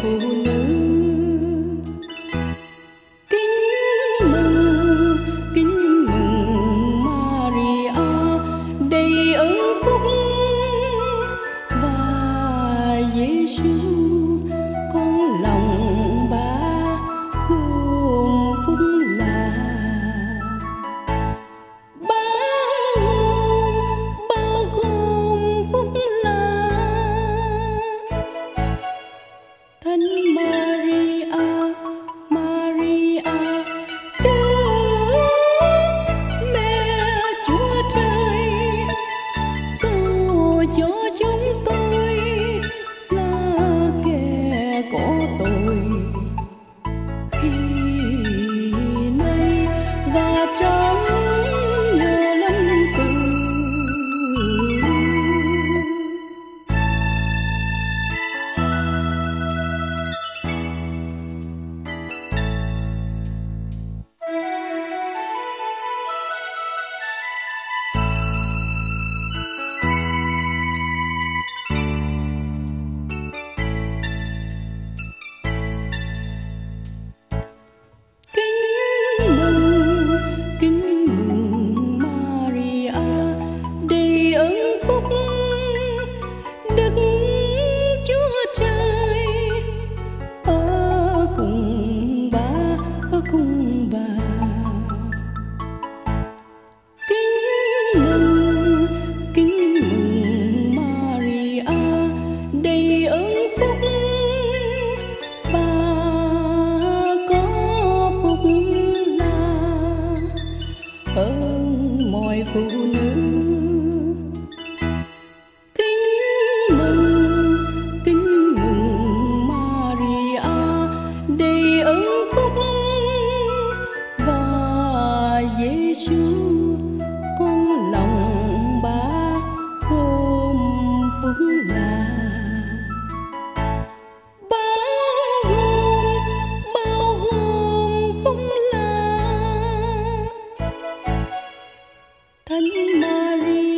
people phụ nữ kính mừng kính mừng Maria đầy ơn phúc và Giêsu Can you marry?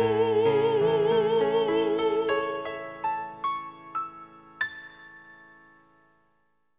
you.